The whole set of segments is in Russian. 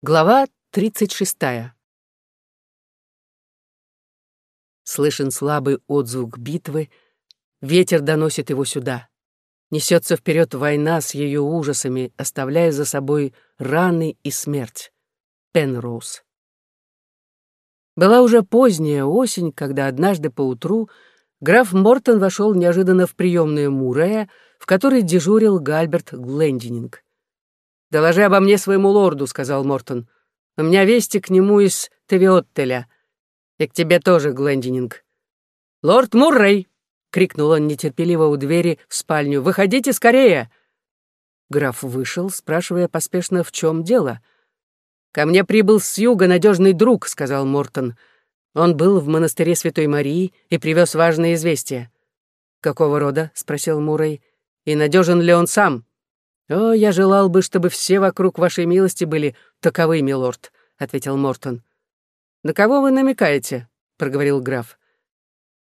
Глава 36. Слышен слабый отзвук битвы, ветер доносит его сюда. Несется вперед война с ее ужасами, оставляя за собой раны и смерть. Пенроуз. Была уже поздняя осень, когда однажды поутру граф Мортон вошел неожиданно в приемную Мурея, в которой дежурил Гальберт Глендининг. «Доложи обо мне своему лорду», — сказал Мортон. «У меня вести к нему из Тевиоттеля. И к тебе тоже, Глендининг». «Лорд Муррей!» — крикнул он нетерпеливо у двери в спальню. «Выходите скорее!» Граф вышел, спрашивая поспешно, в чем дело. «Ко мне прибыл с юга надежный друг», — сказал Мортон. «Он был в монастыре Святой Марии и привез важное известие». «Какого рода?» — спросил Муррей. «И надежен ли он сам?» «О, я желал бы, чтобы все вокруг вашей милости были таковы, милорд», — ответил Мортон. «На кого вы намекаете?» — проговорил граф.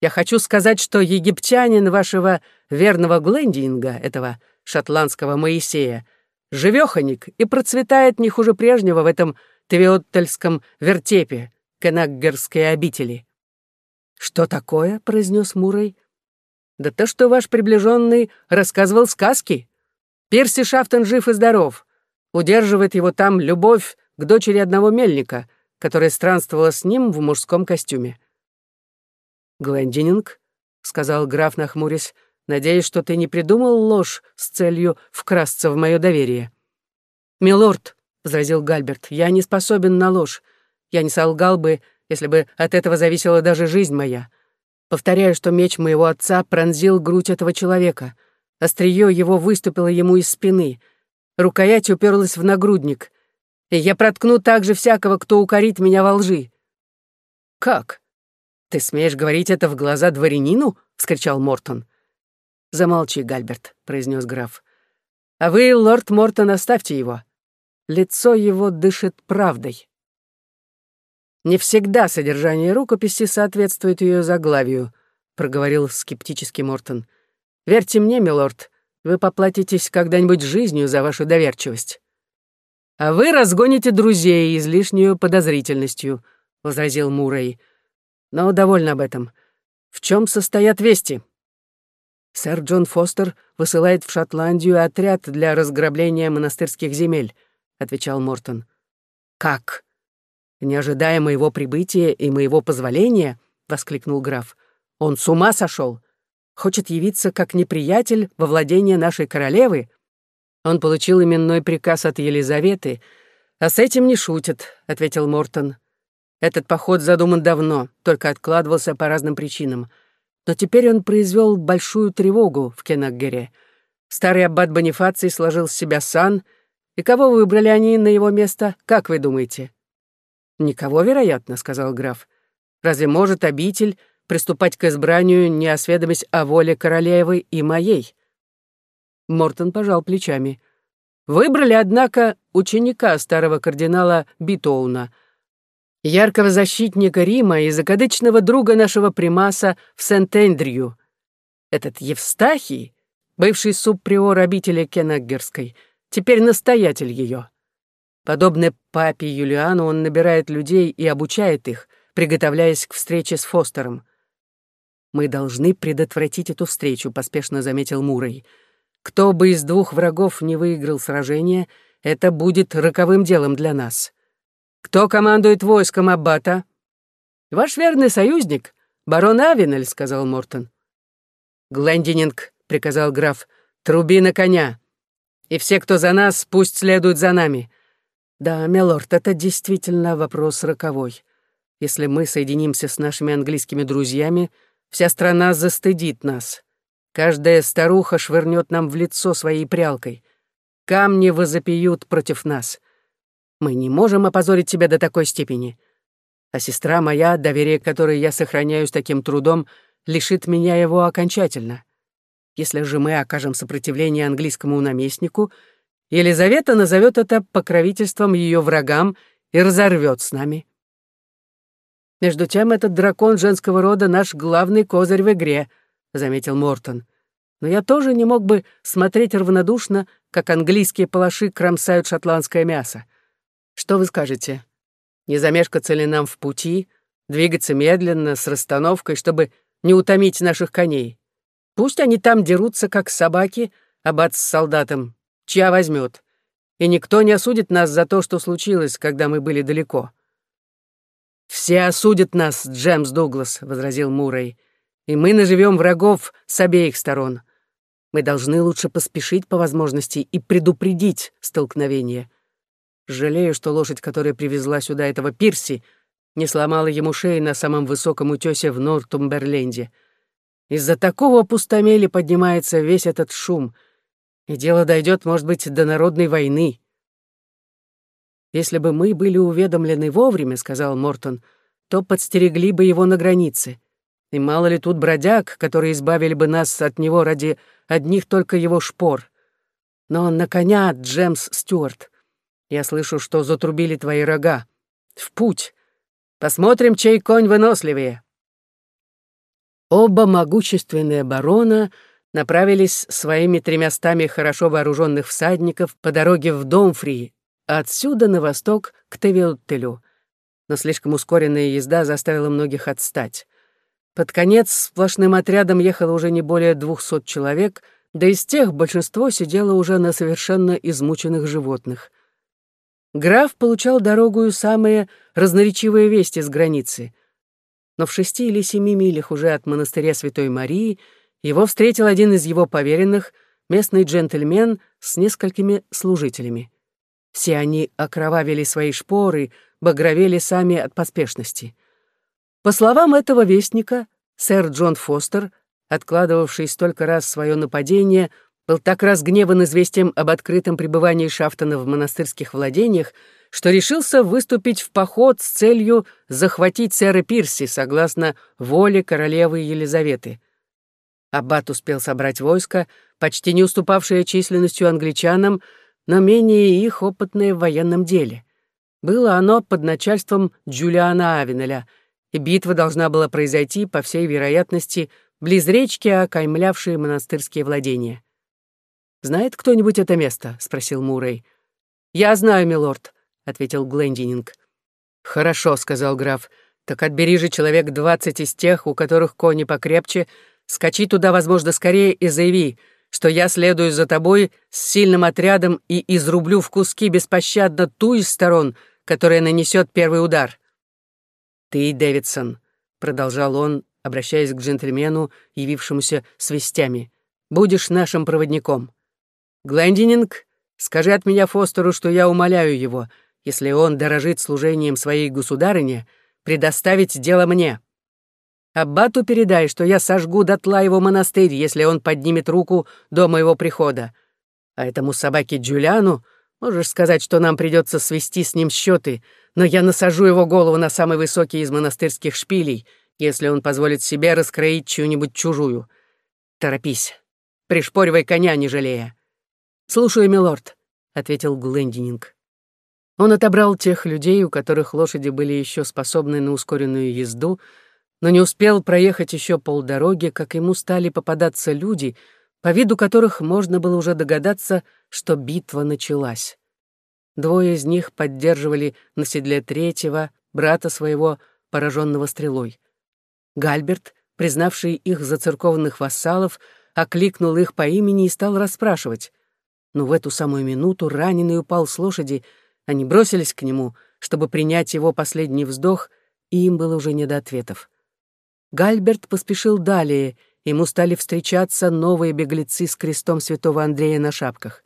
«Я хочу сказать, что египтянин вашего верного Глендинга, этого шотландского Моисея, живёхоник и процветает не хуже прежнего в этом Твиоттельском вертепе, Кенаггерской обители». «Что такое?» — произнес Мурой. «Да то, что ваш приближенный рассказывал сказки», Перси Шафтон жив и здоров. Удерживает его там любовь к дочери одного мельника, которая странствовала с ним в мужском костюме. «Глендининг», — сказал граф, нахмурясь, — «надеюсь, что ты не придумал ложь с целью вкрасться в мое доверие». «Милорд», — возразил Гальберт, — «я не способен на ложь. Я не солгал бы, если бы от этого зависела даже жизнь моя. Повторяю, что меч моего отца пронзил грудь этого человека. Остриё его выступило ему из спины. Рукоять уперлась в нагрудник. И я проткну также всякого, кто укорит меня во лжи. «Как? Ты смеешь говорить это в глаза дворянину?» — вскричал Мортон. «Замолчи, Гальберт», — произнес граф. «А вы, лорд Мортон, оставьте его. Лицо его дышит правдой». «Не всегда содержание рукописи соответствует ее заглавию», — проговорил скептически Мортон. Верьте мне, милорд, вы поплатитесь когда-нибудь жизнью за вашу доверчивость. А вы разгоните друзей излишнюю подозрительностью, возразил Мурray. Но довольно об этом. В чем состоят вести? Сэр Джон Фостер высылает в Шотландию отряд для разграбления монастырских земель, отвечал Мортон. Как? Не ожидая моего прибытия и моего позволения, воскликнул граф. Он с ума сошел хочет явиться как неприятель во владение нашей королевы. Он получил именной приказ от Елизаветы, а с этим не шутит, — ответил Мортон. Этот поход задуман давно, только откладывался по разным причинам. Но теперь он произвел большую тревогу в Кенаггере. Старый аббат Бонифаций сложил с себя сан, и кого выбрали они на его место, как вы думаете? «Никого, вероятно», — сказал граф. «Разве может обитель приступать к избранию, не осведомясь о воле королевы и моей. Мортон пожал плечами. Выбрали, однако, ученика старого кардинала Битоуна, яркого защитника Рима и закадычного друга нашего примаса в Сент-Эндрю. Этот Евстахий, бывший субприор обители Кенаггерской, теперь настоятель ее. Подобно папе Юлиану, он набирает людей и обучает их, приготовляясь к встрече с Фостером. «Мы должны предотвратить эту встречу», — поспешно заметил Мурой. «Кто бы из двух врагов не выиграл сражение, это будет роковым делом для нас. Кто командует войском Аббата?» «Ваш верный союзник, барон Авенель», — сказал Мортон. «Глендининг», — приказал граф, — «труби на коня. И все, кто за нас, пусть следуют за нами». «Да, милорд, это действительно вопрос роковой. Если мы соединимся с нашими английскими друзьями, — Вся страна застыдит нас. Каждая старуха швырнет нам в лицо своей прялкой. Камни возопьют против нас. Мы не можем опозорить себя до такой степени. А сестра моя, доверие которой я сохраняю с таким трудом, лишит меня его окончательно. Если же мы окажем сопротивление английскому наместнику, Елизавета назовет это покровительством ее врагам и разорвет с нами. Между тем, этот дракон женского рода — наш главный козырь в игре», — заметил Мортон. «Но я тоже не мог бы смотреть равнодушно, как английские палаши кромсают шотландское мясо. Что вы скажете? Не замешкаться ли нам в пути, двигаться медленно, с расстановкой, чтобы не утомить наших коней? Пусть они там дерутся, как собаки, аббат с солдатом, чья возьмет. И никто не осудит нас за то, что случилось, когда мы были далеко. «Все осудят нас, Джемс Дуглас», — возразил Мурray, «и мы наживем врагов с обеих сторон. Мы должны лучше поспешить по возможности и предупредить столкновение. Жалею, что лошадь, которая привезла сюда этого Пирси, не сломала ему шеи на самом высоком утёсе в Нортумберленде. Из-за такого пустомели поднимается весь этот шум, и дело дойдет, может быть, до народной войны. «Если бы мы были уведомлены вовремя, — сказал Мортон, — то подстерегли бы его на границе. И мало ли тут бродяг, которые избавили бы нас от него ради одних только его шпор. Но он на коня, Джемс Стюарт. Я слышу, что затрубили твои рога. В путь. Посмотрим, чей конь выносливее». Оба могущественные барона направились своими тремястами хорошо вооруженных всадников по дороге в Домфри, а отсюда на восток к Тевиоттелю. Но слишком ускоренная езда заставила многих отстать. Под конец сплошным отрядом ехало уже не более двухсот человек, да из тех большинство сидело уже на совершенно измученных животных. Граф получал дорогую самые разноречивые вести с границы. Но в шести или семи милях уже от монастыря Святой Марии его встретил один из его поверенных, местный джентльмен с несколькими служителями. Все они окровавили свои шпоры, багровели сами от поспешности. По словам этого вестника, сэр Джон Фостер, откладывавший столько раз свое нападение, был так разгневан известием об открытом пребывании Шафтона в монастырских владениях, что решился выступить в поход с целью захватить сэра Пирси согласно воле королевы Елизаветы. Аббат успел собрать войско, почти не уступавшее численностью англичанам, но менее их опытное в военном деле. Было оно под начальством Джулиана Авенеля, и битва должна была произойти, по всей вероятности, близ речки, окаймлявшей монастырские владения. «Знает кто-нибудь это место?» — спросил Мурray. «Я знаю, милорд», — ответил Глендининг. «Хорошо», — сказал граф. «Так отбери же человек двадцать из тех, у которых кони покрепче, скачи туда, возможно, скорее и заяви, что я следую за тобой с сильным отрядом и изрублю в куски беспощадно ту из сторон, которая нанесет первый удар». «Ты, Дэвидсон», — продолжал он, обращаясь к джентльмену, явившемуся с вестями, — «будешь нашим проводником. Глендининг, скажи от меня Фостеру, что я умоляю его, если он дорожит служением своей государыне, предоставить дело мне. Аббату передай, что я сожгу дотла его монастырь, если он поднимет руку до моего прихода. А этому собаке Джулиану можешь сказать, что нам придется свести с ним счеты, но я насажу его голову на самый высокий из монастырских шпилей, если он позволит себе раскроить чью-нибудь чужую. Торопись, пришпоривай коня, не жалея. «Слушаю, милорд», — ответил Глендининг. Он отобрал тех людей, у которых лошади были еще способны на ускоренную езду, но не успел проехать еще полдороги, как ему стали попадаться люди, по виду которых можно было уже догадаться, что битва началась. Двое из них поддерживали на седле третьего, брата своего, пораженного стрелой. Гальберт, признавший их за церковных вассалов, окликнул их по имени и стал расспрашивать но в эту самую минуту раненый упал с лошади, они бросились к нему, чтобы принять его последний вздох, и им было уже не до ответов. Гальберт поспешил далее, ему стали встречаться новые беглецы с крестом святого Андрея на шапках.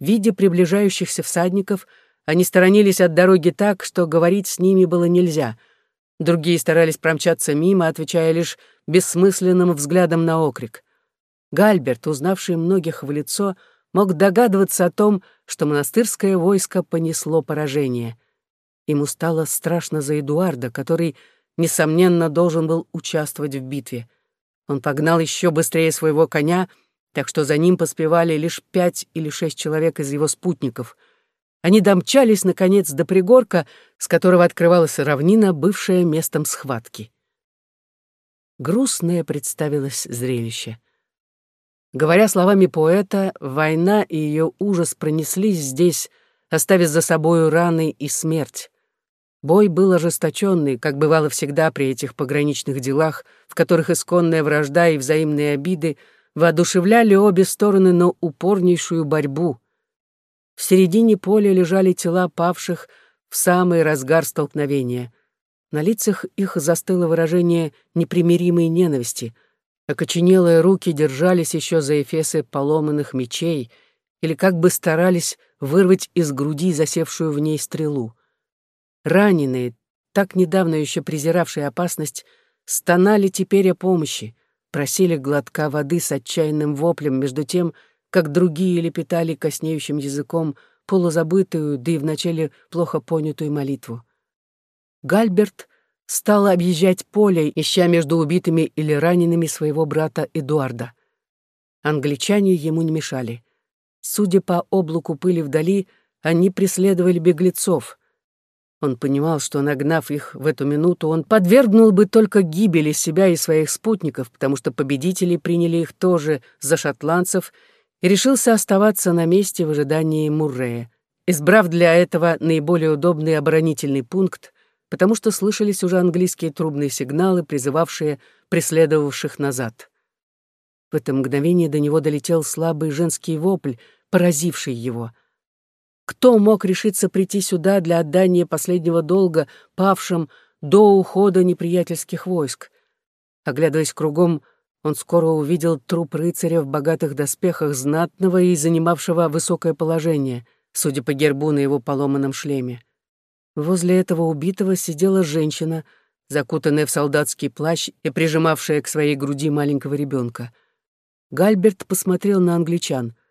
Видя приближающихся всадников, они сторонились от дороги так, что говорить с ними было нельзя. Другие старались промчаться мимо, отвечая лишь бессмысленным взглядом на окрик. Гальберт, узнавший многих в лицо, — мог догадываться о том, что монастырское войско понесло поражение. Ему стало страшно за Эдуарда, который, несомненно, должен был участвовать в битве. Он погнал еще быстрее своего коня, так что за ним поспевали лишь пять или шесть человек из его спутников. Они домчались, наконец, до пригорка, с которого открывалась равнина, бывшая местом схватки. Грустное представилось зрелище. Говоря словами поэта, война и ее ужас пронеслись здесь, оставив за собою раны и смерть. Бой был ожесточенный, как бывало всегда при этих пограничных делах, в которых исконная вражда и взаимные обиды воодушевляли обе стороны на упорнейшую борьбу. В середине поля лежали тела павших в самый разгар столкновения. На лицах их застыло выражение непримиримой ненависти. Окоченелые руки держались еще за эфесы поломанных мечей или как бы старались вырвать из груди засевшую в ней стрелу. Раненые, так недавно еще презиравшие опасность, стонали теперь о помощи, просили глотка воды с отчаянным воплем, между тем, как другие лепетали коснеющим языком полузабытую, да и вначале плохо понятую молитву. Гальберт стал объезжать поле, ища между убитыми или ранеными своего брата Эдуарда. Англичане ему не мешали. Судя по облаку пыли вдали, они преследовали беглецов. Он понимал, что, нагнав их в эту минуту, он подвергнул бы только гибели себя и своих спутников, потому что победители приняли их тоже за шотландцев и решился оставаться на месте в ожидании Муррея, избрав для этого наиболее удобный оборонительный пункт, потому что слышались уже английские трубные сигналы, призывавшие преследовавших назад. В это мгновение до него долетел слабый женский вопль, поразивший его — кто мог решиться прийти сюда для отдания последнего долга павшим до ухода неприятельских войск? Оглядываясь кругом, он скоро увидел труп рыцаря в богатых доспехах знатного и занимавшего высокое положение, судя по гербу на его поломанном шлеме. Возле этого убитого сидела женщина, закутанная в солдатский плащ и прижимавшая к своей груди маленького ребенка. Гальберт посмотрел на англичан —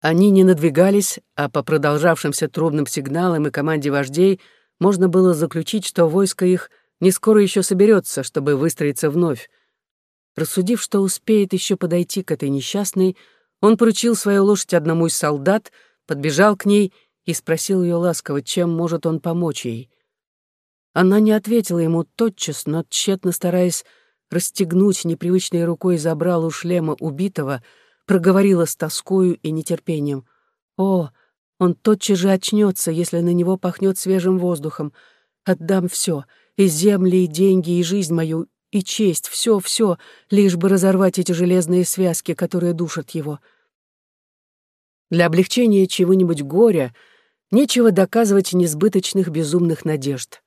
они не надвигались, а по продолжавшимся трубным сигналам и команде вождей можно было заключить, что войско их не скоро еще соберется, чтобы выстроиться вновь. Рассудив, что успеет еще подойти к этой несчастной, он поручил свою лошадь одному из солдат, подбежал к ней и спросил ее ласково, чем может он помочь ей. Она не ответила ему тотчас, но тщетно стараясь расстегнуть непривычной рукой забралу шлема убитого — проговорила с тоскою и нетерпением. «О, он тотчас же очнется, если на него пахнет свежим воздухом. Отдам все, и земли, и деньги, и жизнь мою, и честь, все, все, лишь бы разорвать эти железные связки, которые душат его. Для облегчения чего-нибудь горя нечего доказывать несбыточных безумных надежд.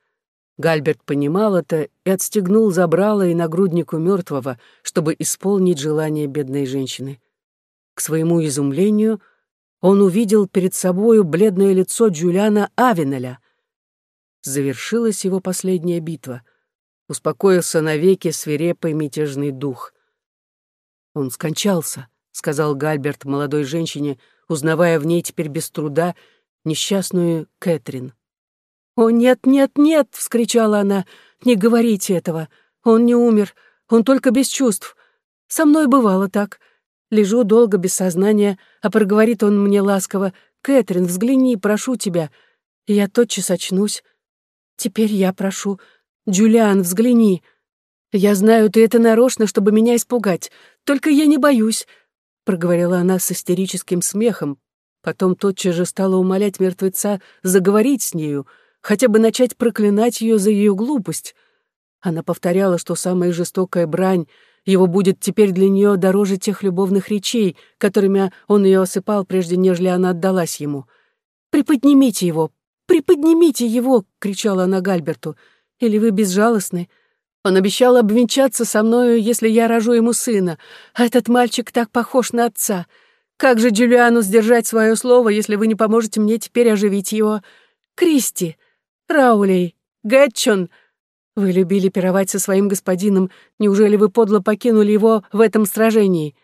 Гальберт понимал это и отстегнул забрало и нагруднику мертвого, чтобы исполнить желание бедной женщины. К своему изумлению он увидел перед собою бледное лицо Джулиана Авенеля. Завершилась его последняя битва. Успокоился навеки свирепый мятежный дух. «Он скончался», — сказал Гальберт молодой женщине, узнавая в ней теперь без труда несчастную Кэтрин. «О, нет, нет, нет!» — вскричала она. «Не говорите этого! Он не умер, он только без чувств. Со мной бывало так. Лежу долго без сознания, а проговорит он мне ласково, «Кэтрин, взгляни, прошу тебя». И я тотчас очнусь. Теперь я прошу, «Джулиан, взгляни». Я знаю, ты это нарочно, чтобы меня испугать. Только я не боюсь, — проговорила она с истерическим смехом. Потом тотчас же стала умолять мертвеца заговорить с нею, хотя бы начать проклинать ее за ее глупость. Она повторяла, что самая жестокая брань — его будет теперь для нее дороже тех любовных речей, которыми он ее осыпал, прежде нежели она отдалась ему. «Приподнимите его! Приподнимите его!» — кричала она Гальберту. «Или вы безжалостны? Он обещал обвенчаться со мною, если я рожу ему сына, а этот мальчик так похож на отца. Как же Джулиану сдержать свое слово, если вы не поможете мне теперь оживить его? Кристи, Раулей, Гэтчон — вы любили пировать со своим господином. Неужели вы подло покинули его в этом сражении?»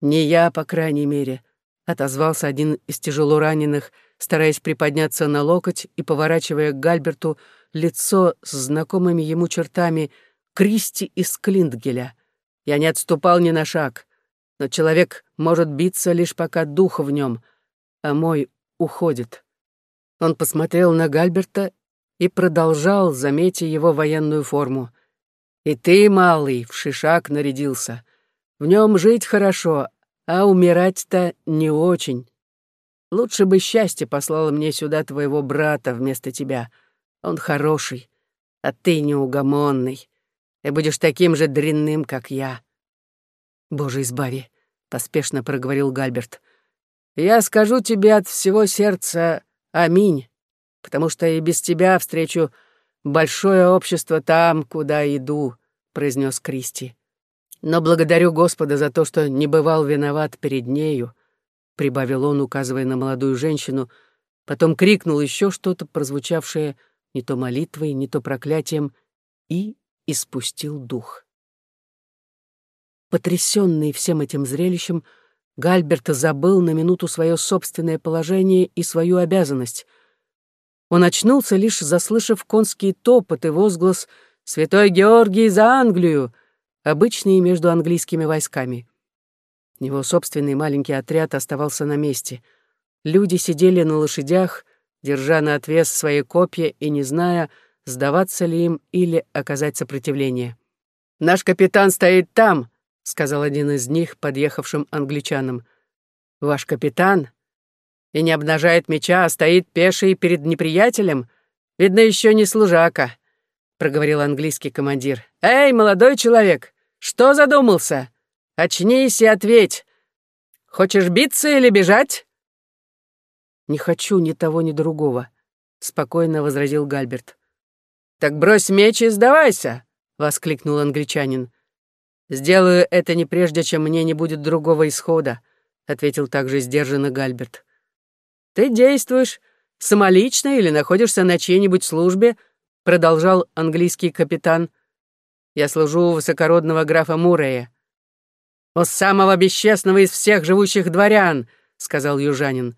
«Не я, по крайней мере», — отозвался один из тяжело раненых, стараясь приподняться на локоть и поворачивая к Гальберту лицо с знакомыми ему чертами Кристи из Клиндгеля. «Я не отступал ни на шаг, но человек может биться лишь пока дух в нем, а мой уходит». Он посмотрел на Гальберта и продолжал, заметя его военную форму. «И ты, малый, в шишак нарядился. В нем жить хорошо, а умирать-то не очень. Лучше бы счастье послало мне сюда твоего брата вместо тебя. Он хороший, а ты неугомонный. И будешь таким же дрянным, как я». «Боже, избави», — поспешно проговорил Гальберт. «Я скажу тебе от всего сердца аминь, потому что и без тебя встречу большое общество там, куда иду», — произнес Кристи. «Но благодарю Господа за то, что не бывал виноват перед нею, — прибавил он, указывая на молодую женщину, потом крикнул еще что-то, прозвучавшее не то молитвой, не то проклятием, и испустил дух. Потрясенный всем этим зрелищем, Гальберт забыл на минуту свое собственное положение и свою обязанность. Он очнулся, лишь заслышав конский топот и возглас «Святой Георгий за Англию!», обычные между английскими войсками. Его собственный маленький отряд оставался на месте. Люди сидели на лошадях, держа на отвес свои копья и не зная, сдаваться ли им или оказать сопротивление. «Наш капитан стоит там», — сказал один из них, подъехавшим англичанам. «Ваш капитан? И не обнажает меча, а стоит пеший перед неприятелем? Видно, еще не служака», — проговорил английский командир. «Эй, молодой человек, что задумался?» Очнись и ответь. Хочешь биться или бежать?» «Не хочу ни того, ни другого», — спокойно возразил Гальберт. «Так брось меч и сдавайся!» — воскликнул англичанин. «Сделаю это не прежде, чем мне не будет другого исхода», — ответил также сдержанно Гальберт. «Ты действуешь самолично или находишься на чьей-нибудь службе?» — продолжал английский капитан. «Я служу у высокородного графа Мурея у самого бесчестного из всех живущих дворян», — сказал южанин.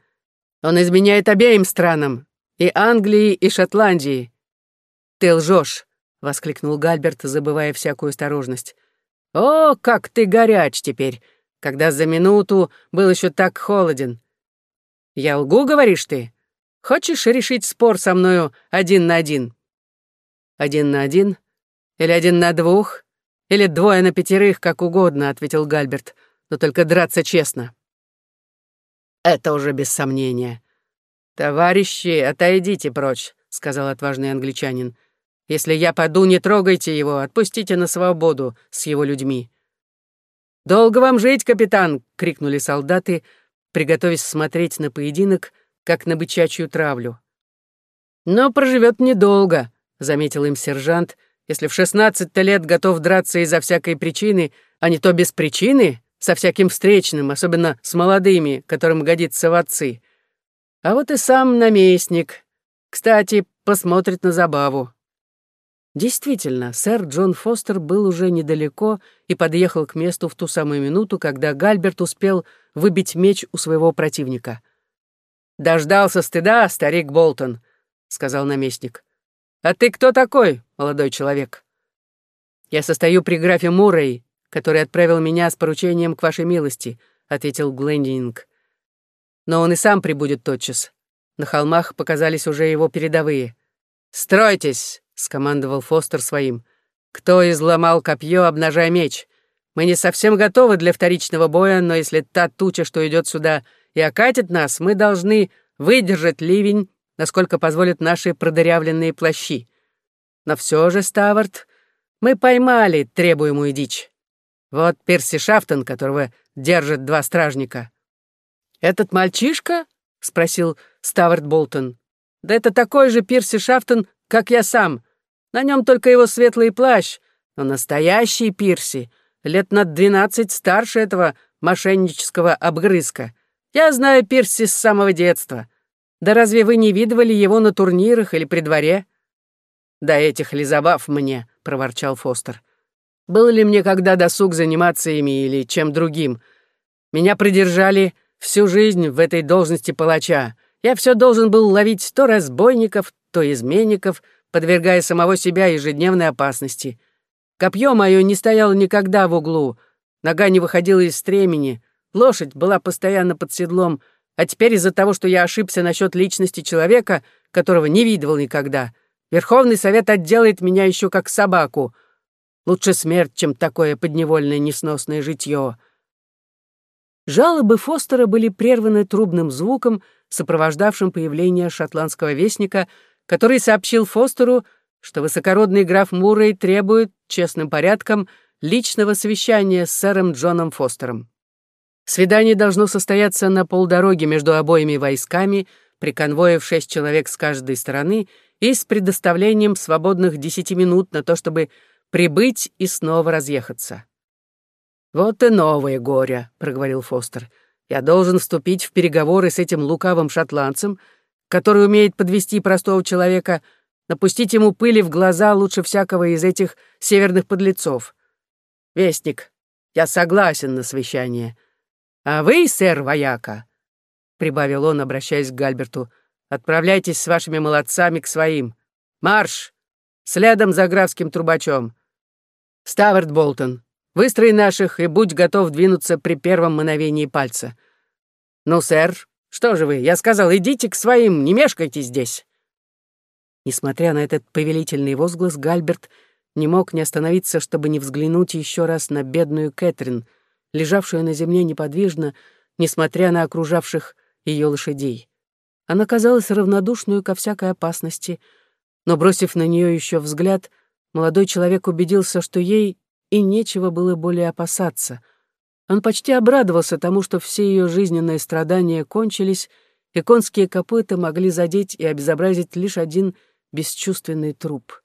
«Он изменяет обеим странам, и Англии, и Шотландии». «Ты лжешь», — воскликнул Гальберт, забывая всякую осторожность. «О, как ты горяч теперь, когда за минуту был еще так холоден. Я лгу, говоришь ты? Хочешь решить спор со мною один на один?» «Один на один? Или один на двух?» Или двое на пятерых, как угодно», — ответил Гальберт, «но только драться честно». «Это уже без сомнения». «Товарищи, отойдите прочь», — сказал отважный англичанин. «Если я паду, не трогайте его, отпустите на свободу с его людьми». «Долго вам жить, капитан!» — крикнули солдаты, приготовясь смотреть на поединок, как на бычачью травлю. «Но проживет недолго», — заметил им сержант, если в шестнадцать лет готов драться из-за всякой причины, а не то без причины, со всяким встречным, особенно с молодыми, которым годится в отцы. А вот и сам наместник. Кстати, посмотрит на забаву. Действительно, сэр Джон Фостер был уже недалеко и подъехал к месту в ту самую минуту, когда Гальберт успел выбить меч у своего противника. «Дождался стыда, старик Болтон», — сказал наместник. «А ты кто такой, молодой человек?» «Я состою при графе Муррей, который отправил меня с поручением к вашей милости», — ответил Глендинг. «Но он и сам прибудет тотчас. На холмах показались уже его передовые». «Стройтесь!» — скомандовал Фостер своим. «Кто изломал копье, обнажая меч? Мы не совсем готовы для вторичного боя, но если та туча, что идет сюда, и окатит нас, мы должны выдержать ливень насколько позволят наши продырявленные плащи. Но все же, Ставард, мы поймали требуемую дичь. Вот Перси Шафтон, которого держат два стражника. «Этот мальчишка?» — спросил Ставард Болтон. «Да это такой же Перси Шафтон, как я сам. На нем только его светлый плащ, но настоящий Пирси, лет на двенадцать старше этого мошеннического обгрызка. Я знаю Пирси с самого детства. Да разве вы не видывали его на турнирах или при дворе?» «Да этих ли забав мне», — проворчал Фостер. «Был ли мне когда досуг заниматься ими или чем другим? Меня придержали всю жизнь в этой должности палача. Я все должен был ловить то разбойников, то изменников, подвергая самого себя ежедневной опасности. Копье мое не стояло никогда в углу, нога не выходила из стремени, лошадь была постоянно под седлом — а теперь из-за того, что я ошибся насчет личности человека, которого не видывал никогда, Верховный Совет отделает меня еще как собаку. Лучше смерть, чем такое подневольное несносное житье». Жалобы Фостера были прерваны трубным звуком, сопровождавшим появление шотландского вестника, который сообщил Фостеру, что высокородный граф Муррей требует честным порядком личного совещания с сэром Джоном Фостером. Свидание должно состояться на полдороге между обоими войсками, при конвое в шесть человек с каждой стороны и с предоставлением свободных десяти минут на то, чтобы прибыть и снова разъехаться. «Вот и новое горе», — проговорил Фостер. «Я должен вступить в переговоры с этим лукавым шотландцем, который умеет подвести простого человека, напустить ему пыли в глаза лучше всякого из этих северных подлецов. Вестник, я согласен на совещание. А вы, сэр Вояка, — прибавил он, обращаясь к Гальберту, — отправляйтесь с вашими молодцами к своим. Марш! Следом за графским трубачом. Ставард Болтон, выстрой наших и будь готов двинуться при первом мановении пальца. Ну, сэр, что же вы, я сказал, идите к своим, не мешкайте здесь. Несмотря на этот повелительный возглас, Гальберт не мог не остановиться, чтобы не взглянуть еще раз на бедную Кэтрин, лежавшую на земле неподвижно, несмотря на окружавших ее лошадей. Она казалась равнодушную ко всякой опасности — но, бросив на нее еще взгляд, молодой человек убедился, что ей и нечего было более опасаться. Он почти обрадовался тому, что все ее жизненные страдания кончились, и конские копыта могли задеть и обезобразить лишь один бесчувственный труп.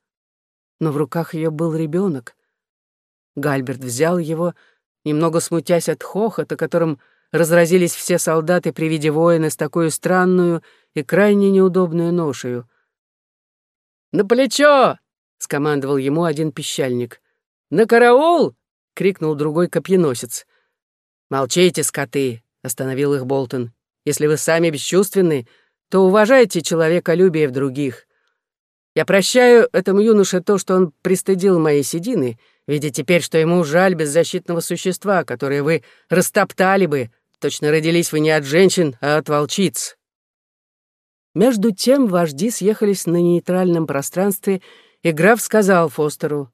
Но в руках ее был ребенок. Гальберт взял его, немного смутясь от хохота, которым разразились все солдаты при виде воина с такой странную и крайне неудобную ношею. «На плечо!» — скомандовал ему один пищальник. «На караул!» — крикнул другой копьеносец. «Молчите, скоты!» — остановил их Болтон. «Если вы сами бесчувственны, то уважайте человеколюбие в других. Я прощаю этому юноше то, что он пристыдил мои седины, видя теперь, что ему жаль беззащитного существа, которое вы растоптали бы. Точно родились вы не от женщин, а от волчиц». Между тем вожди съехались на нейтральном пространстве, и граф сказал Фостеру,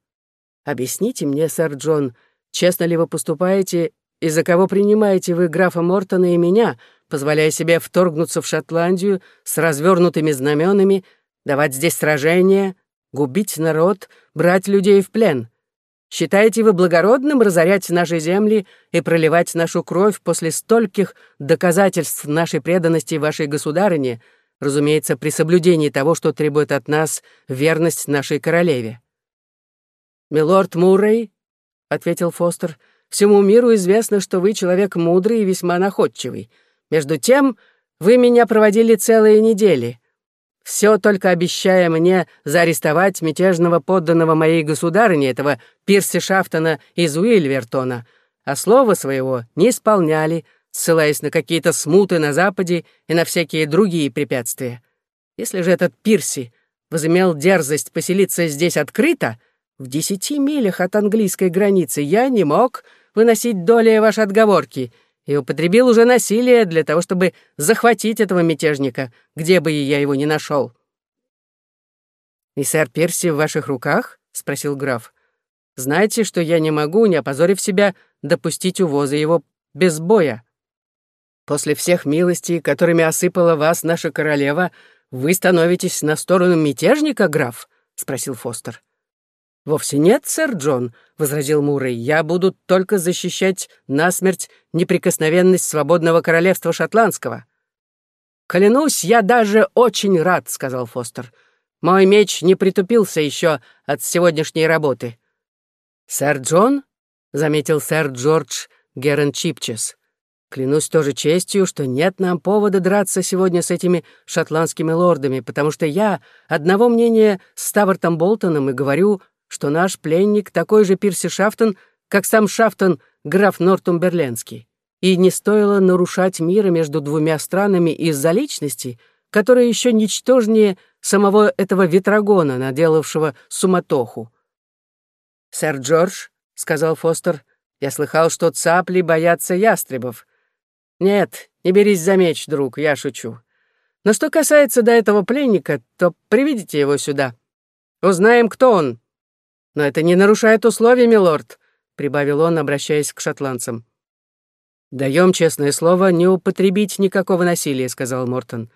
«Объясните мне, сэр Джон, честно ли вы поступаете и за кого принимаете вы графа Мортона и меня, позволяя себе вторгнуться в Шотландию с развернутыми знаменами, давать здесь сражения, губить народ, брать людей в плен? Считаете вы благородным разорять наши земли и проливать нашу кровь после стольких доказательств нашей преданности вашей государыне, разумеется, при соблюдении того, что требует от нас верность нашей королеве. «Милорд Муррей», — ответил Фостер, — «всему миру известно, что вы человек мудрый и весьма находчивый. Между тем, вы меня проводили целые недели, все только обещая мне заарестовать мятежного подданного моей государыни, этого Пирси Шафтона из Уильвертона, а слова своего не исполняли, — ссылаясь на какие-то смуты на Западе и на всякие другие препятствия. Если же этот Пирси возымел дерзость поселиться здесь открыто, в десяти милях от английской границы, я не мог выносить доли ваши отговорки и употребил уже насилие для того, чтобы захватить этого мятежника, где бы я его ни нашел. «И сэр Перси в ваших руках?» — спросил граф. «Знаете, что я не могу, не опозорив себя, допустить увоза его без боя?» После всех милостей, которыми осыпала вас наша королева, вы становитесь на сторону мятежника, граф?» — спросил Фостер. «Вовсе нет, сэр Джон», — возразил Муррей. «Я буду только защищать насмерть неприкосновенность свободного королевства шотландского». «Клянусь, я даже очень рад», — сказал Фостер. «Мой меч не притупился еще от сегодняшней работы». «Сэр Джон?» — заметил сэр Джордж Герен Чипчес. Клянусь тоже честью, что нет нам повода драться сегодня с этими шотландскими лордами, потому что я одного мнения с Ставартом Болтоном и говорю, что наш пленник такой же Пирси Шафтон, как сам Шафтон, граф Нортумберленский. И не стоило нарушать мира между двумя странами из-за личности, которая еще ничтожнее самого этого ветрогона, наделавшего суматоху. «Сэр Джордж», — сказал Фостер, — «я слыхал, что цапли боятся ястребов. «Нет, не берись за меч, друг, я шучу. Но что касается до этого пленника, то приведите его сюда. Узнаем, кто он. Но это не нарушает условий, милорд», — прибавил он, обращаясь к шотландцам. «Даем честное слово не употребить никакого насилия», — сказал Мортон.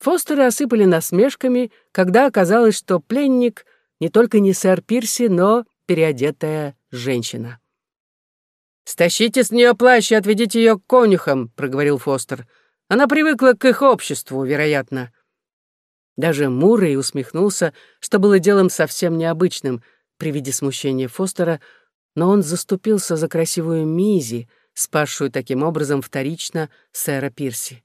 Фостеры осыпали насмешками, когда оказалось, что пленник не только не сэр Пирси, но переодетая женщина. «Стащите с нее плащ и отведите ее к конюхам», — проговорил Фостер. «Она привыкла к их обществу, вероятно». Даже Муррей усмехнулся, что было делом совсем необычным при виде смущения Фостера, но он заступился за красивую Мизи, спасшую таким образом вторично сэра Пирси.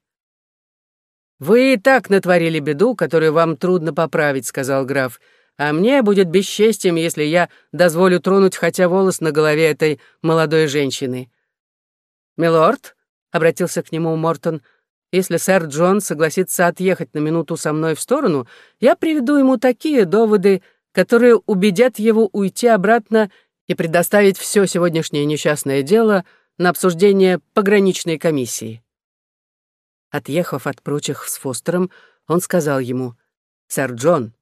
«Вы и так натворили беду, которую вам трудно поправить», — сказал граф, — а мне будет бесчестием, если я дозволю тронуть хотя волос на голове этой молодой женщины. «Милорд», — обратился к нему Мортон, — «если сэр Джон согласится отъехать на минуту со мной в сторону, я приведу ему такие доводы, которые убедят его уйти обратно и предоставить все сегодняшнее несчастное дело на обсуждение пограничной комиссии». Отъехав от прочих с Фостером, он сказал ему, «Сэр Джон,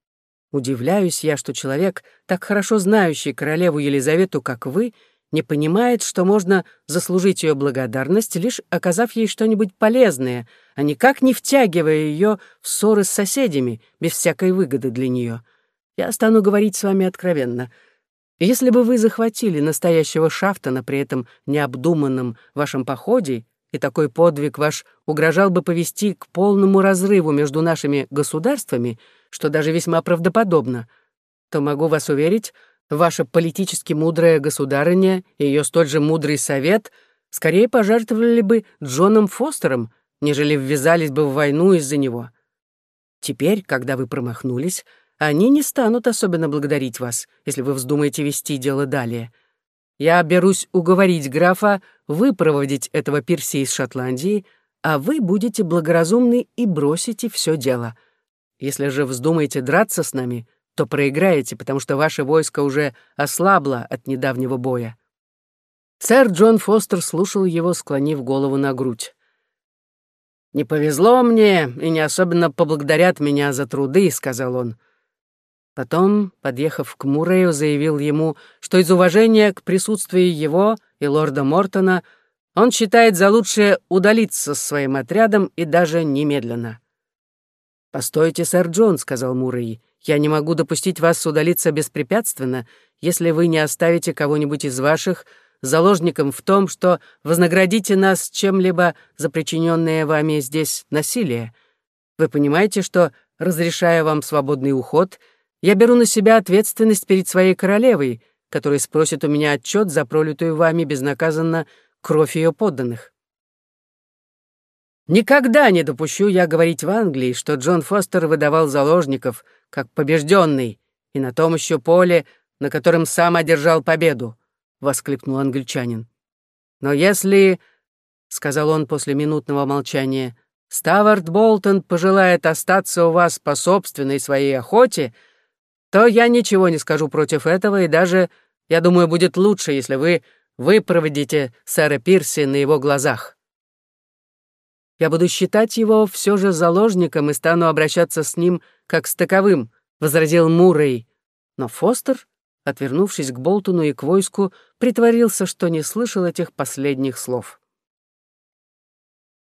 Удивляюсь я, что человек, так хорошо знающий королеву Елизавету, как вы, не понимает, что можно заслужить ее благодарность, лишь оказав ей что-нибудь полезное, а никак не втягивая ее в ссоры с соседями, без всякой выгоды для нее. Я стану говорить с вами откровенно. Если бы вы захватили настоящего Шафтона при этом необдуманном вашем походе, и такой подвиг ваш угрожал бы повести к полному разрыву между нашими государствами — что даже весьма правдоподобно, то могу вас уверить, ваша политически мудрая государыня и ее столь же мудрый совет скорее пожертвовали бы Джоном Фостером, нежели ввязались бы в войну из-за него. Теперь, когда вы промахнулись, они не станут особенно благодарить вас, если вы вздумаете вести дело далее. Я берусь уговорить графа выпроводить этого Пирси из Шотландии, а вы будете благоразумны и бросите все дело. Если же вздумаете драться с нами, то проиграете, потому что ваше войско уже ослабло от недавнего боя». Сэр Джон Фостер слушал его, склонив голову на грудь. «Не повезло мне, и не особенно поблагодарят меня за труды», — сказал он. Потом, подъехав к Мурею, заявил ему, что из уважения к присутствию его и лорда Мортона он считает за лучшее удалиться с своим отрядом и даже немедленно. «Постойте, сэр Джон», — сказал Мурray, — «я не могу допустить вас удалиться беспрепятственно, если вы не оставите кого-нибудь из ваших заложником в том, что вознаградите нас чем-либо за причиненное вами здесь насилие. Вы понимаете, что, разрешая вам свободный уход, я беру на себя ответственность перед своей королевой, которая спросит у меня отчет за пролитую вами безнаказанно кровь ее подданных. Никогда не допущу я говорить в Англии, что Джон Фостер выдавал заложников, как побежденный, и на том еще поле, на котором сам одержал победу, — воскликнул англичанин. Но если, — сказал он после минутного молчания, — Ставард Болтон пожелает остаться у вас по собственной своей охоте, то я ничего не скажу против этого, и даже, я думаю, будет лучше, если вы выпроводите сэра Пирси на его глазах. Я буду считать его все же заложником и стану обращаться с ним как с таковым», — возразил Муррей. Но Фостер, отвернувшись к Болтону и к войску, притворился, что не слышал этих последних слов.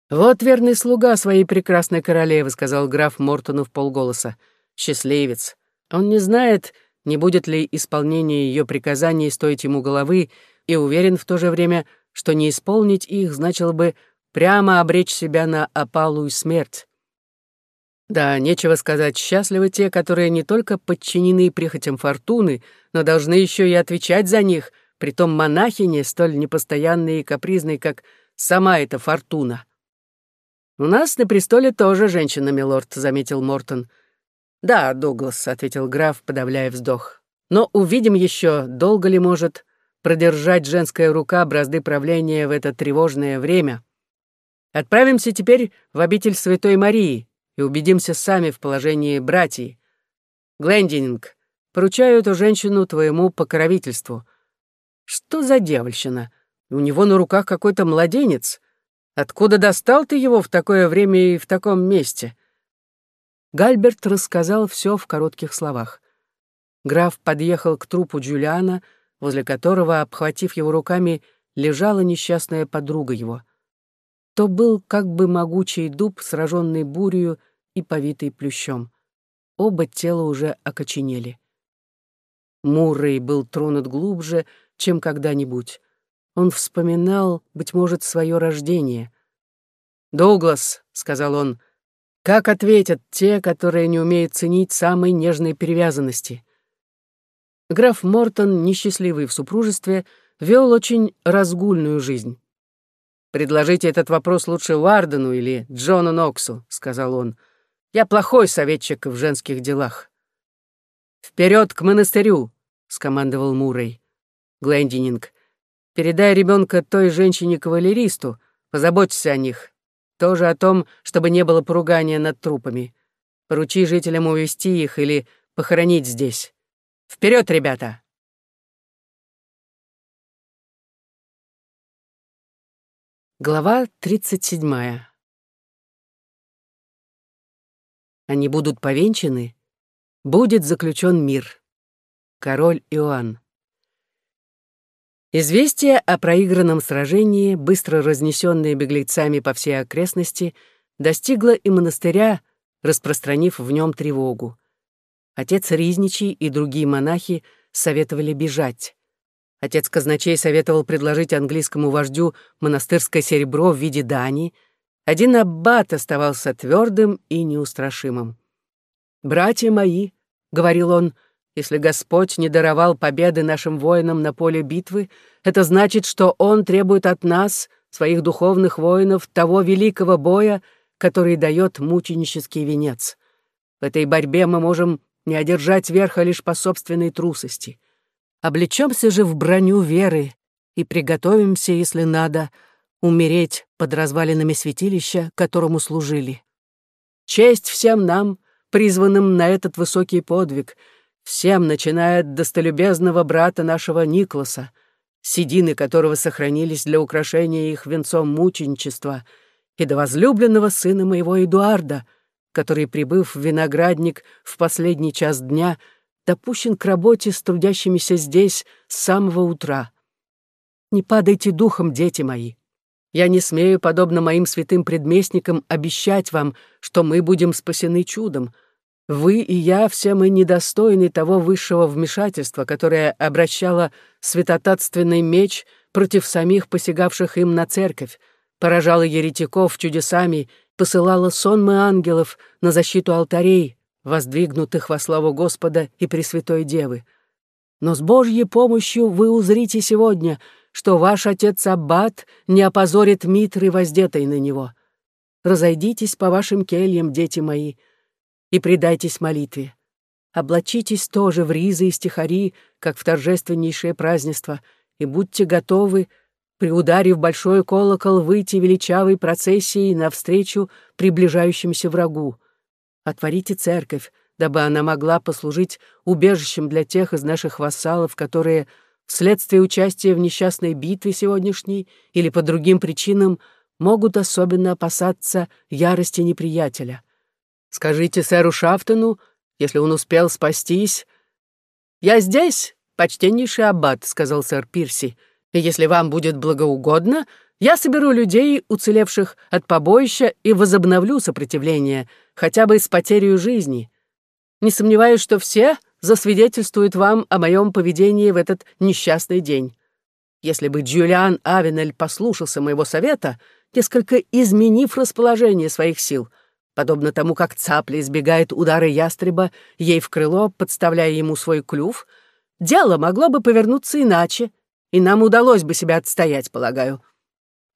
«Вот верный слуга своей прекрасной королевы», — сказал граф Мортону в полголоса. «Счастливец. Он не знает, не будет ли исполнение ее приказаний стоить ему головы, и уверен в то же время, что не исполнить их значило бы прямо обречь себя на опалу и смерть. Да, нечего сказать, счастливы те, которые не только подчинены прихотям фортуны, но должны еще и отвечать за них, притом монахине, столь непостоянной и капризной, как сама эта фортуна. «У нас на престоле тоже женщина, милорд», — заметил Мортон. «Да, Дуглас», — ответил граф, подавляя вздох. «Но увидим еще, долго ли может продержать женская рука бразды правления в это тревожное время». Отправимся теперь в обитель Святой Марии и убедимся сами в положении братьев. Глендининг, поручаю эту женщину твоему покровительству. Что за дьявольщина? У него на руках какой-то младенец. Откуда достал ты его в такое время и в таком месте?» Гальберт рассказал все в коротких словах. Граф подъехал к трупу Джулиана, возле которого, обхватив его руками, лежала несчастная подруга его. То был как бы могучий дуб, сраженный бурею и повитый плющом. Оба тела уже окоченели. Муррей был тронут глубже, чем когда-нибудь. Он вспоминал, быть может, свое рождение. «Дуглас», — сказал он, — «как ответят те, которые не умеют ценить самой нежной привязанности?» Граф Мортон, несчастливый в супружестве, вел очень разгульную жизнь. «Предложите этот вопрос лучше Вардену или Джону Ноксу», — сказал он. «Я плохой советчик в женских делах». «Вперед к монастырю!» — скомандовал Мурray. Глендининг. «Передай ребенка той женщине-кавалеристу, позаботься о них. Тоже о том, чтобы не было поругания над трупами. Поручи жителям увести их или похоронить здесь. Вперед, ребята!» Глава тридцать седьмая. Они будут повенчаны, будет заключен мир. Король Иоанн. Известие о проигранном сражении, быстро разнесенное беглецами по всей окрестности, достигло и монастыря, распространив в нем тревогу. Отец Ризничий и другие монахи советовали бежать. Отец казначей советовал предложить английскому вождю монастырское серебро в виде дани. Один аббат оставался твердым и неустрашимым. «Братья мои», — говорил он, — «если Господь не даровал победы нашим воинам на поле битвы, это значит, что Он требует от нас, своих духовных воинов, того великого боя, который дает мученический венец. В этой борьбе мы можем не одержать верха лишь по собственной трусости. Облечемся же в броню веры и приготовимся, если надо, умереть под развалинами святилища, которому служили. Честь всем нам, призванным на этот высокий подвиг, всем, начиная от достолюбезного брата нашего Никласа, седины которого сохранились для украшения их венцом мученичества, и до возлюбленного сына моего Эдуарда — который, прибыв в виноградник в последний час дня, допущен к работе с трудящимися здесь с самого утра. Не падайте духом, дети мои. Я не смею, подобно моим святым предместникам, обещать вам, что мы будем спасены чудом. Вы и я, все мы недостойны того высшего вмешательства, которое обращало святотатственный меч против самих посягавших им на церковь, поражало еретиков чудесами посылала сонмы ангелов на защиту алтарей, воздвигнутых во славу Господа и Пресвятой Девы. Но с Божьей помощью вы узрите сегодня, что ваш отец Аббат не опозорит Митры, воздетой на него. Разойдитесь по вашим кельям, дети мои, и предайтесь молитве. Облачитесь тоже в ризы и стихари, как в торжественнейшее празднество, и будьте готовы при ударе в большой колокол выйти величавой процессией навстречу приближающемуся врагу. Отворите церковь, дабы она могла послужить убежищем для тех из наших вассалов, которые вследствие участия в несчастной битве сегодняшней или по другим причинам могут особенно опасаться ярости неприятеля. Скажите сэру Шафтону, если он успел спастись. «Я здесь, почтеннейший аббат», — сказал сэр Пирси, — и если вам будет благоугодно, я соберу людей, уцелевших от побоища, и возобновлю сопротивление, хотя бы с потерей жизни. Не сомневаюсь, что все засвидетельствуют вам о моем поведении в этот несчастный день. Если бы Джулиан Авенель послушался моего совета, несколько изменив расположение своих сил, подобно тому, как цапля избегает удара ястреба ей в крыло, подставляя ему свой клюв, дело могло бы повернуться иначе, и нам удалось бы себя отстоять, полагаю.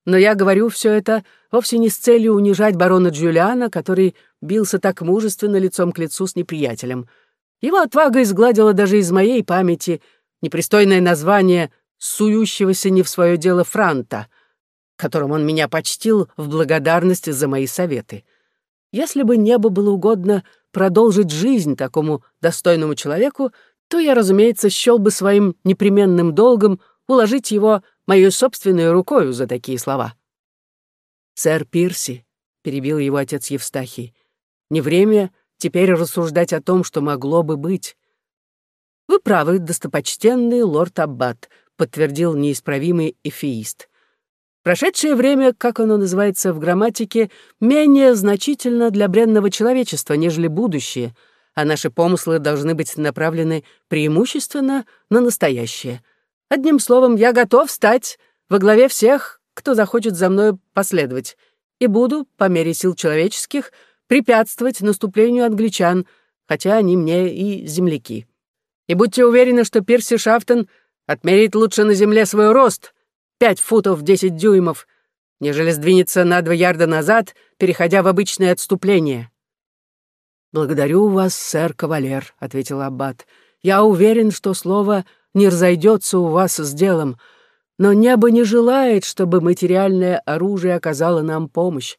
Но я говорю все это вовсе не с целью унижать барона Джулиана, который бился так мужественно лицом к лицу с неприятелем. Его отвага изгладила даже из моей памяти непристойное название «сующегося не в свое дело франта», которым он меня почтил в благодарности за мои советы. Если бы небо было угодно продолжить жизнь такому достойному человеку, то я, разумеется, счел бы своим непременным долгом уложить его моей собственной рукою за такие слова. «Сэр Пирси», — перебил его отец Евстахий, — «не время теперь рассуждать о том, что могло бы быть». «Вы правы, достопочтенный лорд Аббат», подтвердил неисправимый эфеист. Прошедшее время, как оно называется в грамматике, менее значительно для бренного человечества, нежели будущее, а наши помыслы должны быть направлены преимущественно на настоящее. Одним словом, я готов стать во главе всех, кто захочет за мной последовать, и буду, по мере сил человеческих, препятствовать наступлению англичан, хотя они мне и земляки. И будьте уверены, что Пирси Шафтон отмерит лучше на земле свой рост, пять футов десять дюймов, нежели сдвинется на два ярда назад, переходя в обычное отступление. «Благодарю вас, сэр Кавалер», — ответил Аббат. «Я уверен, что слово не разойдется у вас с делом, но небо не желает, чтобы материальное оружие оказало нам помощь.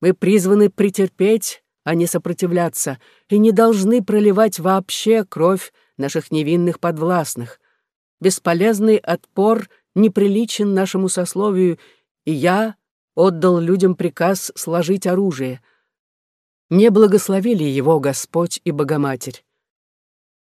Мы призваны претерпеть, а не сопротивляться, и не должны проливать вообще кровь наших невинных подвластных. Бесполезный отпор неприличен нашему сословию, и я отдал людям приказ сложить оружие. Не благословили его Господь и Богоматерь.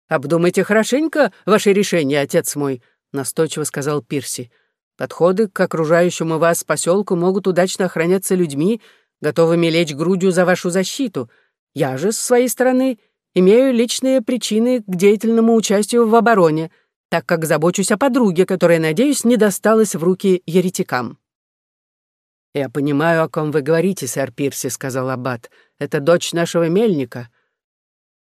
«Обдумайте хорошенько ваше решение, отец мой», — настойчиво сказал Пирси. «Подходы к окружающему вас поселку могут удачно охраняться людьми, готовыми лечь грудью за вашу защиту. Я же, с своей стороны, имею личные причины к деятельному участию в обороне, так как забочусь о подруге, которая, надеюсь, не досталась в руки еретикам». «Я понимаю, о ком вы говорите, сэр Пирси», — сказал Аббат. «Это дочь нашего мельника».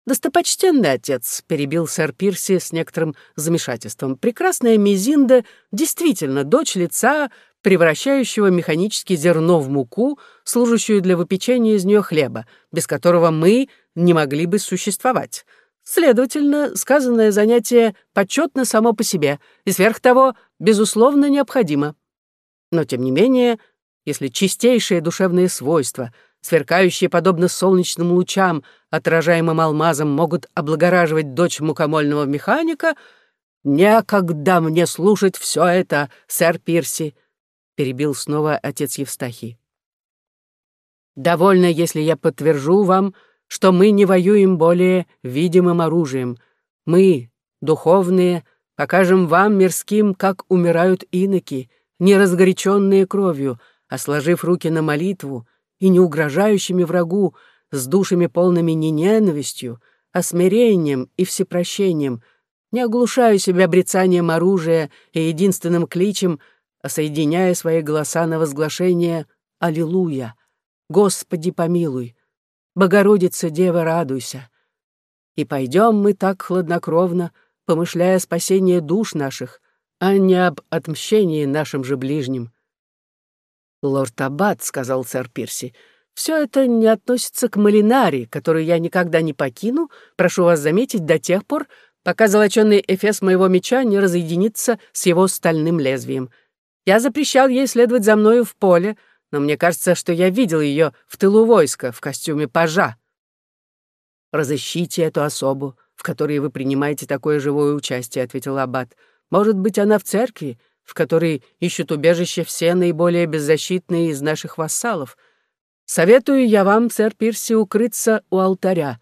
«Достопочтенный отец», — перебил сэр Пирси с некоторым замешательством, «прекрасная Мизинда действительно дочь лица, превращающего механически зерно в муку, служащую для выпечения из нее хлеба, без которого мы не могли бы существовать. Следовательно, сказанное занятие почетно само по себе и сверх того, безусловно, необходимо. Но, тем не менее, если чистейшие душевные свойства, сверкающие подобно солнечным лучам, отражаемым алмазом, могут облагораживать дочь мукомольного механика, некогда мне слушать все это, сэр Пирси, перебил снова отец Евстахий. «Довольно, если я подтвержу вам, что мы не воюем более видимым оружием. Мы, духовные, покажем вам, мирским, как умирают иноки, не разгоряченные кровью, а сложив руки на молитву и не угрожающими врагу, с душами полными не ненавистью, а смирением и всепрощением, не оглушаю себя брецанием оружия и единственным кличем — соединяя свои голоса на возглашение «Аллилуйя! Господи помилуй! Богородица Дева, радуйся!» И пойдем мы так хладнокровно, помышляя о спасении душ наших, а не об отмщении нашим же ближним. «Лорд Аббат», — сказал сэр Пирси, — «все это не относится к Малинари, которую я никогда не покину, прошу вас заметить, до тех пор, пока золоченный эфес моего меча не разъединится с его стальным лезвием. Я запрещал ей следовать за мною в поле, но мне кажется, что я видел ее в тылу войска в костюме пажа. «Разыщите эту особу, в которой вы принимаете такое живое участие», — ответил Аббат. «Может быть, она в церкви, в которой ищут убежище все наиболее беззащитные из наших вассалов. Советую я вам, сэр Пирси, укрыться у алтаря,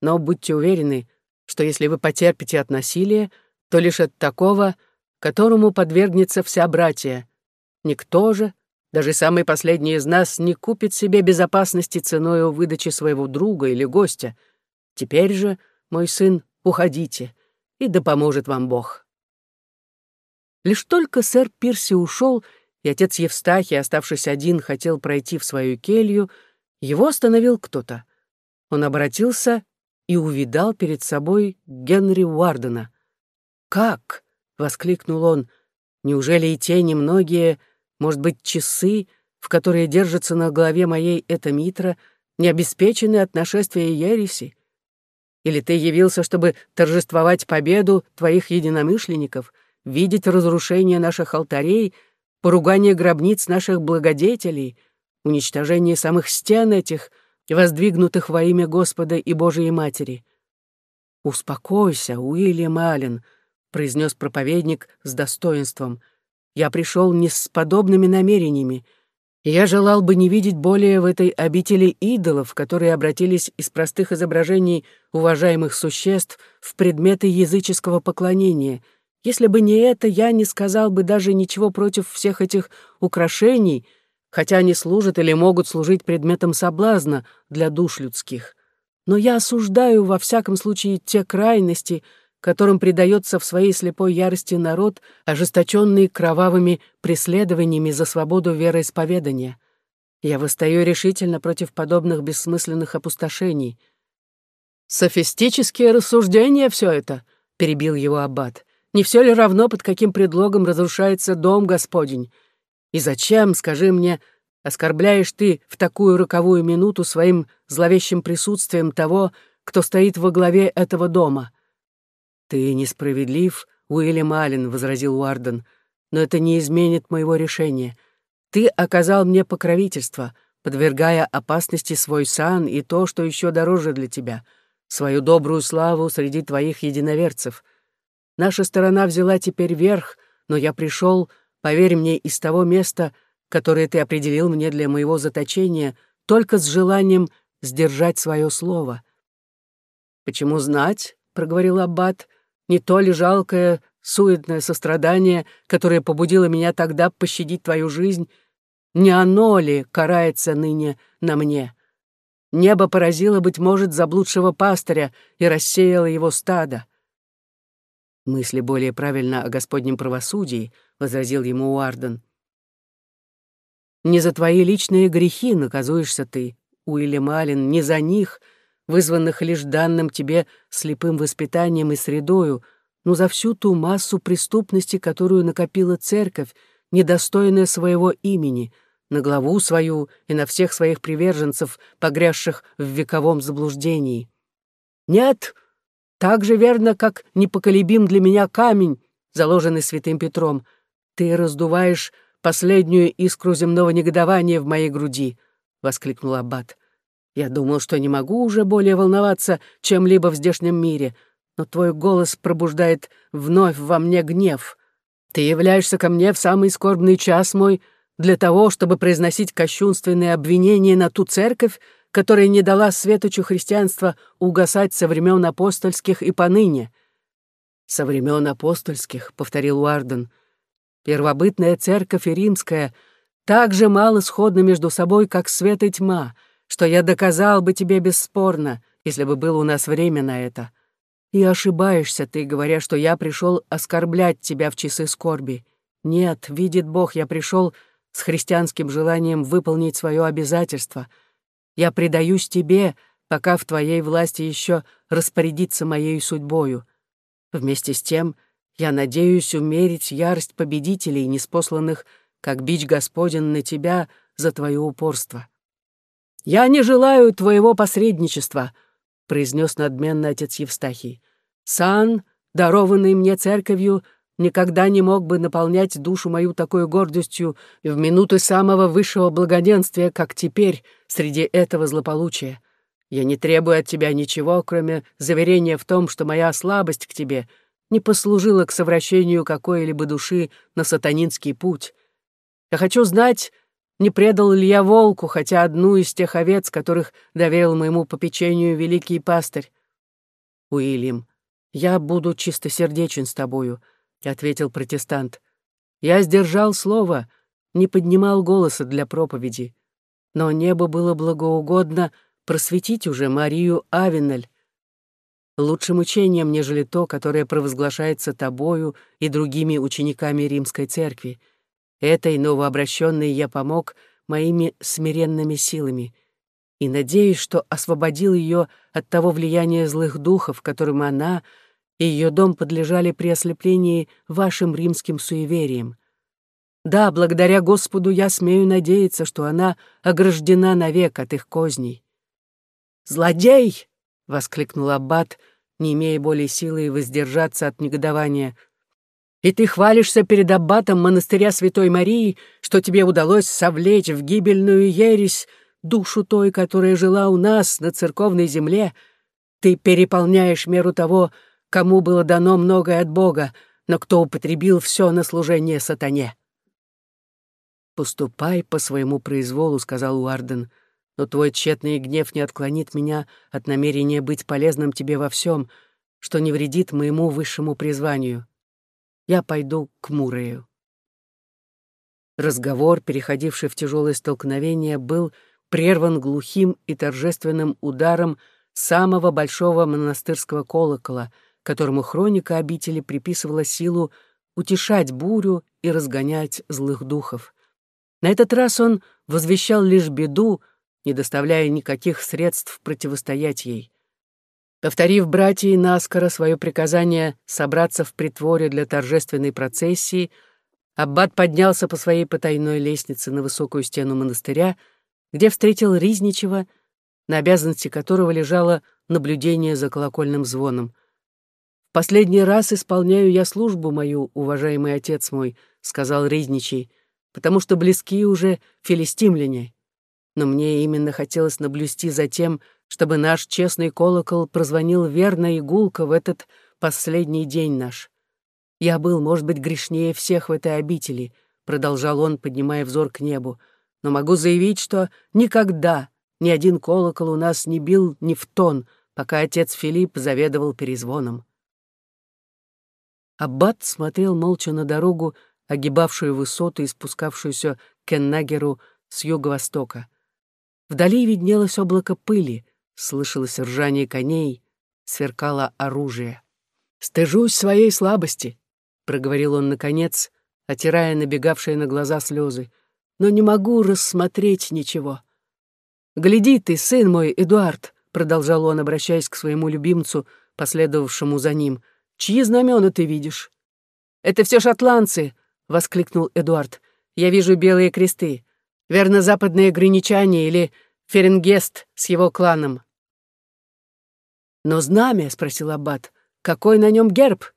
но будьте уверены, что если вы потерпите от насилия, то лишь от такого, которому подвергнется вся братья. Никто же, даже самый последний из нас, не купит себе безопасности ценой выдачи своего друга или гостя. Теперь же, мой сын, уходите, и да поможет вам Бог. Лишь только сэр Пирси ушел, и отец Евстахий, оставшись один, хотел пройти в свою келью, его остановил кто-то. Он обратился и увидал перед собой Генри Уардена. Как? — воскликнул он. «Неужели и те немногие, может быть, часы, в которые держится на голове моей эта митра, не обеспечены от нашествия ереси? Или ты явился, чтобы торжествовать победу твоих единомышленников, видеть разрушение наших алтарей, поругание гробниц наших благодетелей, уничтожение самых стен этих, воздвигнутых во имя Господа и Божией Матери?» «Успокойся, Уильям Аллен», произнес проповедник с достоинством. «Я пришел не с подобными намерениями. Я желал бы не видеть более в этой обители идолов, которые обратились из простых изображений уважаемых существ в предметы языческого поклонения. Если бы не это, я не сказал бы даже ничего против всех этих украшений, хотя они служат или могут служить предметом соблазна для душ людских. Но я осуждаю во всяком случае те крайности, которым предается в своей слепой ярости народ, ожесточенный кровавыми преследованиями за свободу вероисповедания. Я восстаю решительно против подобных бессмысленных опустошений. «Софистические рассуждения все это», — перебил его аббат. Не все ли равно, под каким предлогом разрушается дом Господень? И зачем, скажи мне, оскорбляешь ты в такую роковую минуту своим зловещим присутствием того, кто стоит во главе этого дома? Ты несправедлив, Уильям Аллен, — возразил Уарден, — но это не изменит моего решения. Ты оказал мне покровительство, подвергая опасности свой сан и то, что еще дороже для тебя, свою добрую славу среди твоих единоверцев — Наша сторона взяла теперь верх, но я пришел, поверь мне, из того места, которое ты определил мне для моего заточения, только с желанием сдержать свое слово. «Почему знать?» — проговорил Аббат. «Не то ли жалкое, суетное сострадание, которое побудило меня тогда пощадить твою жизнь, не оно ли карается ныне на мне? Небо поразило, быть может, заблудшего пастыря и рассеяло его стадо. «Мысли более правильно о Господнем правосудии», — возразил ему Уарден. «Не за твои личные грехи наказуешься ты, Уильям Аллен, не за них, вызванных лишь данным тебе слепым воспитанием и средою, но за всю ту массу преступности, которую накопила церковь, недостойная своего имени, на главу свою и на всех своих приверженцев, погрязших в вековом заблуждении. Нет, так же верно, как непоколебим для меня камень, заложенный святым Петром. Ты раздуваешь последнюю искру земного негодования в моей груди, — воскликнул Аббат. Я думал, что не могу уже более волноваться чем-либо в здешнем мире, но твой голос пробуждает вновь во мне гнев. Ты являешься ко мне в самый скорбный час мой для того, чтобы произносить кощунственные обвинения на ту церковь, которая не дала светочу христианства угасать со времен апостольских и поныне. «Со времен апостольских», — повторил Уарден, — «первобытная церковь и римская так же мало сходны между собой, как свет и тьма, что я доказал бы тебе бесспорно, если бы было у нас время на это. И ошибаешься ты, говоря, что я пришел оскорблять тебя в часы скорби. Нет, видит Бог, я пришел с христианским желанием выполнить свое обязательство — я предаюсь тебе, пока в твоей власти еще распорядиться моей судьбою. Вместе с тем я надеюсь умерить ярость победителей, неспосланных, как бич Господен на тебя за твое упорство. «Я не желаю твоего посредничества», — произнес надменно отец Евстахий. «Сан, дарованный мне церковью, никогда не мог бы наполнять душу мою такой гордостью в минуты самого высшего благоденствия, как теперь, среди этого злополучия. Я не требую от тебя ничего, кроме заверения в том, что моя слабость к тебе не послужила к совращению какой-либо души на сатанинский путь. Я хочу знать, не предал ли я волку хотя одну из тех овец, которых доверил моему попечению великий пастырь. Уильям, я буду чистосердечен с тобою —— ответил протестант. «Я сдержал слово, не поднимал голоса для проповеди. Но небо было благоугодно просветить уже Марию Авенель. Лучшим учением, нежели то, которое провозглашается тобою и другими учениками Римской Церкви. Этой новообращенной я помог моими смиренными силами» и надеюсь, что освободил ее от того влияния злых духов, которым она — и ее дом подлежали при ослеплении вашим римским суевериям. Да, благодаря Господу я смею надеяться, что она ограждена навек от их козней. «Злодей!» — воскликнул Аббат, не имея более силы воздержаться от негодования. «И ты хвалишься перед Аббатом монастыря Святой Марии, что тебе удалось совлечь в гибельную ересь душу той, которая жила у нас на церковной земле. Ты переполняешь меру того, кому было дано многое от Бога, но кто употребил все на служение сатане. «Поступай по своему произволу», — сказал Уарден, «но твой тщетный гнев не отклонит меня от намерения быть полезным тебе во всем, что не вредит моему высшему призванию». Я пойду к Мурею. Разговор, переходивший в тяжелое столкновение, был прерван глухим и торжественным ударом самого большого монастырского колокола, которому хроника обители приписывала силу утешать бурю и разгонять злых духов. На этот раз он возвещал лишь беду, не доставляя никаких средств противостоять ей. Повторив братьей наскоро свое приказание собраться в притворе для торжественной процессии, Аббат поднялся по своей потайной лестнице на высокую стену монастыря, где встретил Riзничева, на обязанности которого лежало наблюдение за колокольным звоном. «В последний раз исполняю я службу мою, уважаемый отец мой», — сказал Ризничий, «потому что близки уже филистимляне. Но мне именно хотелось наблюсти за тем, чтобы наш честный колокол прозвонил верно и в этот последний день наш. Я был, может быть, грешнее всех в этой обители», — продолжал он, поднимая взор к небу, «но могу заявить, что никогда ни один колокол у нас не бил ни в тон, пока отец Филипп заведовал перезвоном». Аббат смотрел молча на дорогу, огибавшую высоту и спускавшуюся к Эннагеру с юго-востока. Вдали виднелось облако пыли, слышалось ржание коней, сверкало оружие. «Стыжусь своей слабости», — проговорил он наконец, отирая набегавшие на глаза слезы, «но не могу рассмотреть ничего». «Гляди ты, сын мой, Эдуард», — продолжал он, обращаясь к своему любимцу, последовавшему за ним, «чьи знамена ты видишь?» «Это все шотландцы», — воскликнул Эдуард. «Я вижу белые кресты. Верно, западные гриничане или Ференгест с его кланом». «Но знамя?» — спросил Аббат. «Какой на нем герб?»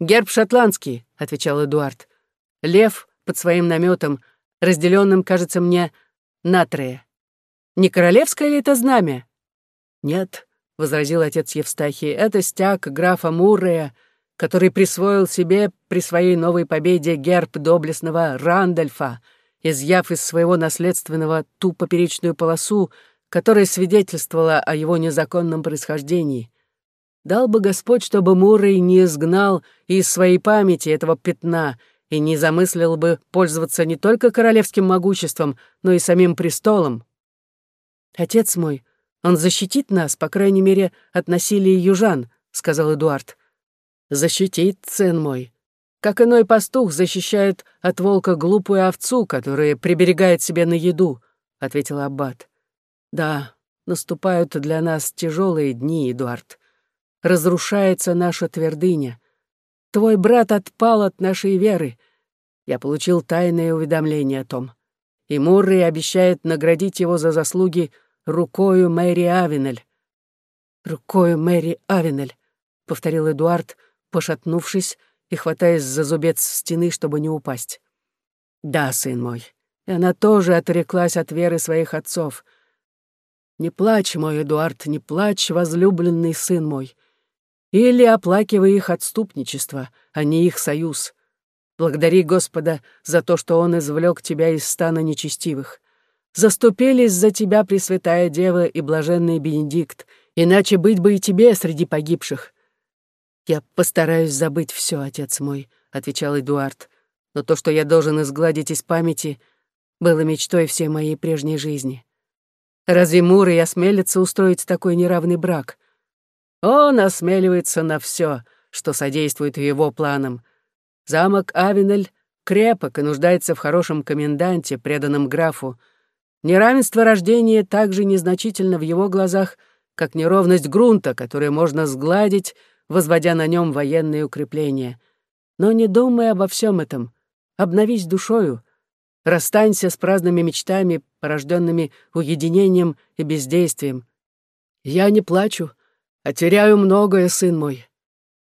«Герб шотландский», — отвечал Эдуард. «Лев под своим наметом, разделенным, кажется мне, на трое. Не королевское ли это знамя?» «Нет», — возразил отец Евстахий, — «это стяг графа Муррея, который присвоил себе при своей новой победе герб доблестного Рандольфа, изъяв из своего наследственного ту поперечную полосу, которая свидетельствовала о его незаконном происхождении. Дал бы Господь, чтобы Муррей не изгнал из своей памяти этого пятна и не замыслил бы пользоваться не только королевским могуществом, но и самим престолом. «Отец мой, он защитит нас, по крайней мере, от насилия южан», — сказал Эдуард. «Защитит, сын мой. Как иной пастух защищает от волка глупую овцу, которая приберегает себе на еду», — ответил Аббат. «Да, наступают для нас тяжелые дни, Эдуард разрушается наша твердыня. Твой брат отпал от нашей веры. Я получил тайное уведомление о том. И Муррей обещает наградить его за заслуги рукою Мэри Авенель. «Рукою Мэри Авенель», — повторил Эдуард, пошатнувшись и хватаясь за зубец стены, чтобы не упасть. «Да, сын мой, и она тоже отреклась от веры своих отцов. Не плачь, мой Эдуард, не плачь, возлюбленный сын мой. Или оплакивай их отступничество, а не их союз. Благодари Господа за то, что Он извлек тебя из стана нечестивых. Заступились за тебя Пресвятая Дева и Блаженный Бенедикт, иначе быть бы и тебе среди погибших. «Я постараюсь забыть все, отец мой», — отвечал Эдуард, «но то, что я должен изгладить из памяти, было мечтой всей моей прежней жизни. Разве Муры осмелится устроить такой неравный брак?» Он осмеливается на все, что содействует его планам. Замок Авенель крепок и нуждается в хорошем коменданте, преданном графу. Неравенство рождения также незначительно в его глазах, как неровность грунта, которую можно сгладить, возводя на нем военные укрепления. Но не думай обо всем этом. Обновись душою. Расстанься с праздными мечтами, порожденными уединением и бездействием. Я не плачу, а теряю многое, сын мой.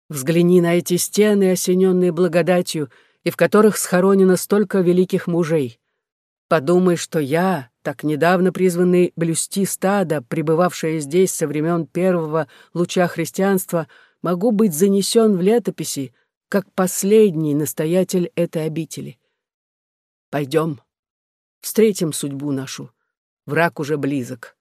Взгляни на эти стены, осененные благодатью, и в которых схоронено столько великих мужей. Подумай, что я, так недавно призванный блюсти стада, пребывавшее здесь со времен первого луча христианства, могу быть занесен в летописи, как последний настоятель этой обители. Пойдем, встретим судьбу нашу. Враг уже близок.